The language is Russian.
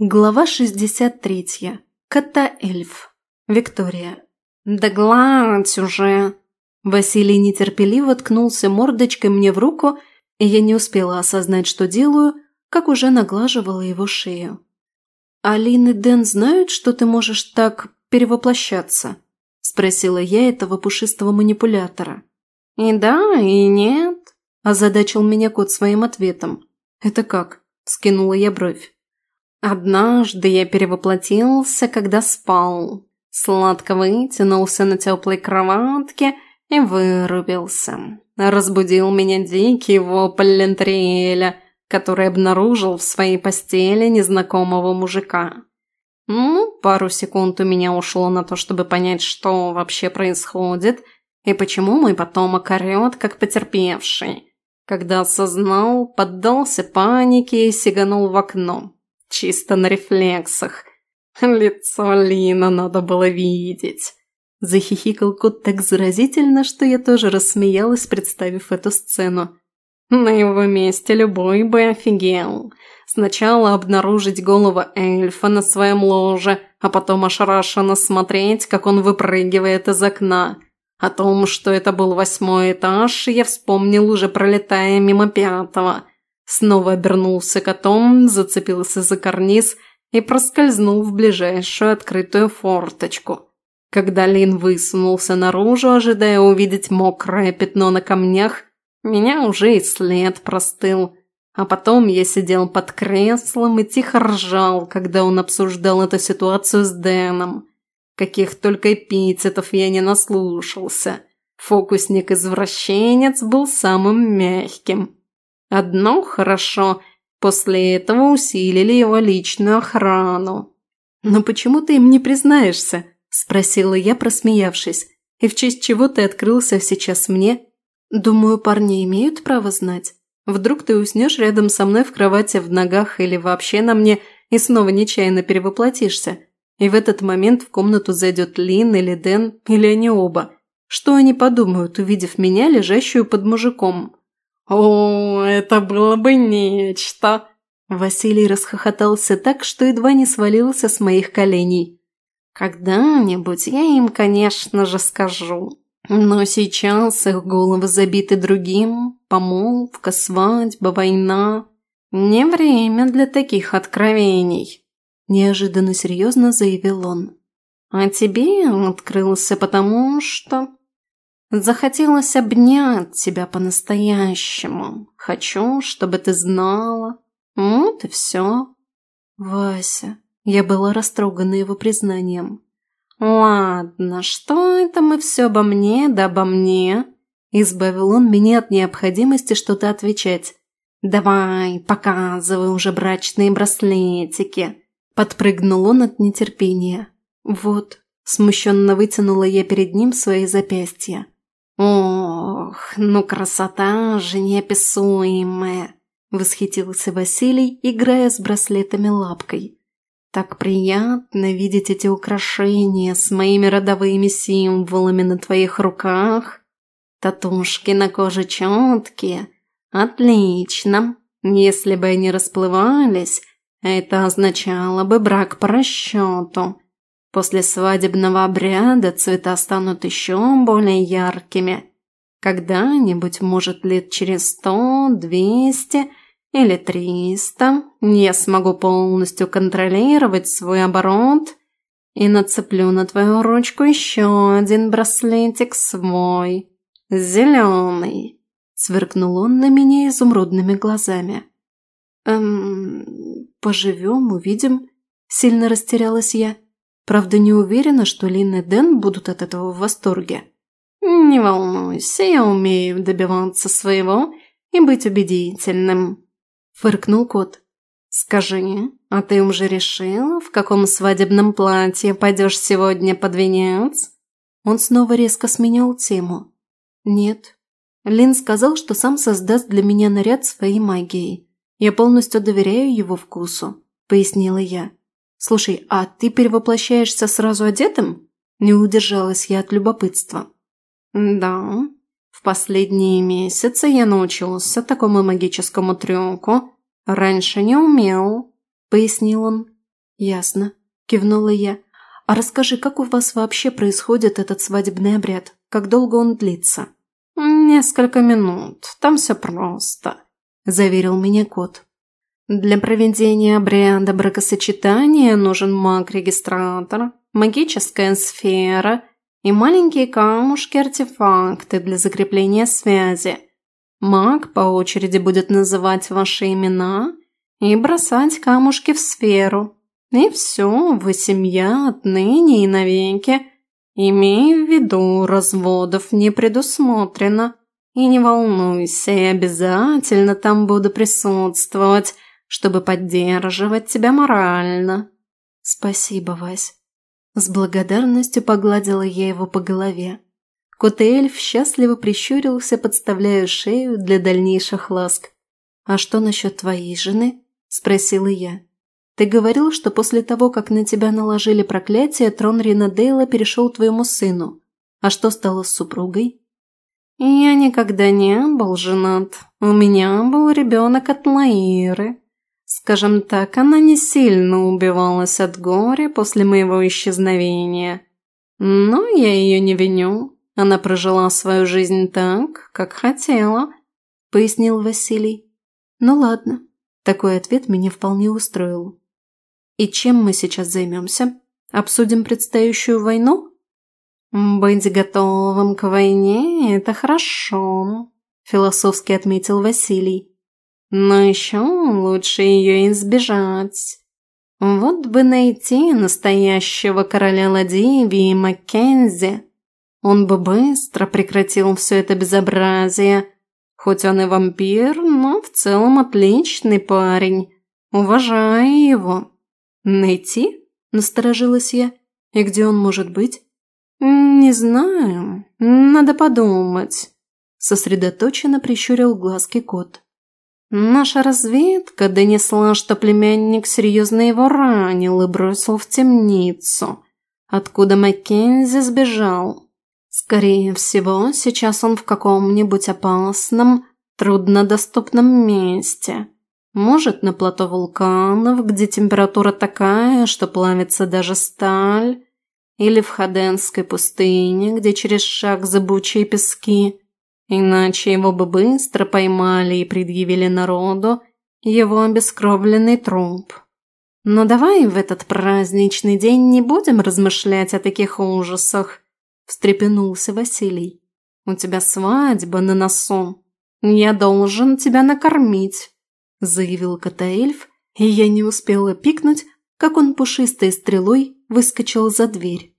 Глава 63. Кота-эльф. Виктория. «Да гладь уже!» Василий нетерпеливо ткнулся мордочкой мне в руку, и я не успела осознать, что делаю, как уже наглаживала его шею. «Алин и Дэн знают, что ты можешь так перевоплощаться?» – спросила я этого пушистого манипулятора. «И да, и нет», – озадачил меня кот своим ответом. «Это как?» – скинула я бровь. Однажды я перевоплотился, когда спал. Сладко вытянулся на теплой кроватке и вырубился. Разбудил меня дикий вопль Лентриэля, который обнаружил в своей постели незнакомого мужика. Ну, пару секунд у меня ушло на то, чтобы понять, что вообще происходит и почему мой потомок орет, как потерпевший. Когда осознал, поддался панике и сиганул в окно. Чисто на рефлексах. Лицо Лина надо было видеть. Захихикал кот так заразительно, что я тоже рассмеялась, представив эту сцену. На его месте любой бы офигел. Сначала обнаружить голову эльфа на своем ложе, а потом ошарашенно смотреть, как он выпрыгивает из окна. О том, что это был восьмой этаж, я вспомнил уже пролетая мимо пятого – Снова обернулся котом, зацепился за карниз и проскользнул в ближайшую открытую форточку. Когда Лин высунулся наружу, ожидая увидеть мокрое пятно на камнях, меня уже и след простыл. А потом я сидел под креслом и тихо ржал, когда он обсуждал эту ситуацию с Дэном. Каких только эпитетов я не наслушался. Фокусник-извращенец был самым мягким. Одно хорошо, после этого усилили его личную охрану. «Но почему ты им не признаешься?» – спросила я, просмеявшись. «И в честь чего ты открылся сейчас мне?» «Думаю, парни имеют право знать. Вдруг ты уснешь рядом со мной в кровати в ногах или вообще на мне и снова нечаянно перевоплотишься. И в этот момент в комнату зайдет Лин или Дэн, или они оба. Что они подумают, увидев меня, лежащую под мужиком?» «О, это было бы нечто!» Василий расхохотался так, что едва не свалился с моих коленей. «Когда-нибудь я им, конечно же, скажу. Но сейчас их головы забиты другим. Помолвка, свадьба, война. Не время для таких откровений», – неожиданно серьезно заявил он. «А тебе открылся потому, что...» Захотелось обнять тебя по-настоящему. Хочу, чтобы ты знала. Вот и все. Вася. Я была растрогана его признанием. Ладно, что это мы все обо мне да обо мне? Избавил он меня от необходимости что-то отвечать. «Давай, показывай уже брачные браслетики!» Подпрыгнул он от нетерпения. «Вот», смущенно вытянула я перед ним свои запястья. «Ох, ну красота же неописуемая!» – восхитился Василий, играя с браслетами лапкой. «Так приятно видеть эти украшения с моими родовыми символами на твоих руках. Татушки на коже четкие. Отлично. Если бы они расплывались, это означало бы брак по расчету. После свадебного обряда цвета станут еще более яркими. Когда-нибудь, может, лет через сто, двести или триста, я смогу полностью контролировать свой оборот и нацеплю на твою ручку еще один браслетик свой, зеленый. Сверкнул он на меня изумрудными глазами. «Эм, поживем, увидим», – сильно растерялась я. Правда, не уверена, что Лин и Дэн будут от этого в восторге. «Не волнуйся, я умею добиваться своего и быть убедительным», – фыркнул кот. «Скажи, а ты уже решила, в каком свадебном платье пойдешь сегодня под венец?» Он снова резко сменил тему. «Нет. Лин сказал, что сам создаст для меня наряд своей магией. Я полностью доверяю его вкусу», – пояснила я. «Слушай, а ты перевоплощаешься сразу одетым?» Не удержалась я от любопытства. «Да. В последние месяцы я научился такому магическому трюку. Раньше не умел», – пояснил он. «Ясно», – кивнула я. «А расскажи, как у вас вообще происходит этот свадебный обряд? Как долго он длится?» «Несколько минут. Там все просто», – заверил меня кот. «Для проведения обряда бракосочетания нужен маг-регистратор, магическая сфера и маленькие камушки-артефакты для закрепления связи. Маг по очереди будет называть ваши имена и бросать камушки в сферу. И все, вы семья отныне и навеки. Имей в виду, разводов не предусмотрено. И не волнуйся, я обязательно там буду присутствовать, чтобы поддерживать тебя морально. Спасибо, Вась. С благодарностью погладила я его по голове. Кот-эльф счастливо прищурился, подставляя шею для дальнейших ласк. «А что насчет твоей жены?» – спросила я. «Ты говорил, что после того, как на тебя наложили проклятие, трон Ринадейла перешел твоему сыну. А что стало с супругой?» «Я никогда не был женат. У меня был ребенок от Лаиры. Скажем так, она не сильно убивалась от горя после моего исчезновения. Но я ее не виню. Она прожила свою жизнь так, как хотела», – пояснил Василий. «Ну ладно». Такой ответ меня вполне устроил. «И чем мы сейчас займемся? Обсудим предстоящую войну?» «Быть готовым к войне – это хорошо», – философски отметил Василий. «Но еще лучше ее избежать. Вот бы найти настоящего короля Ладивии Маккензи, он бы быстро прекратил все это безобразие. Хоть он и вампир, но в целом отличный парень. Уважаю его. Найти? Насторожилась я. И где он может быть? Не знаю. Надо подумать. Сосредоточенно прищурил глазки кот. Наша разведка донесла, что племянник серьезно его ранил и бросил в темницу, откуда Маккензи сбежал. Скорее всего, сейчас он в каком-нибудь опасном, труднодоступном месте. Может, на плато вулканов, где температура такая, что плавится даже сталь. Или в Хаденской пустыне, где через шаг зыбучие пески. Иначе его бы быстро поймали и предъявили народу его обескровленный труп. Но давай в этот праздничный день не будем размышлять о таких ужасах встрепенулся Василий. «У тебя свадьба на носу. Я должен тебя накормить», – заявил Катаэльф, и я не успела пикнуть, как он пушистой стрелой выскочил за дверь.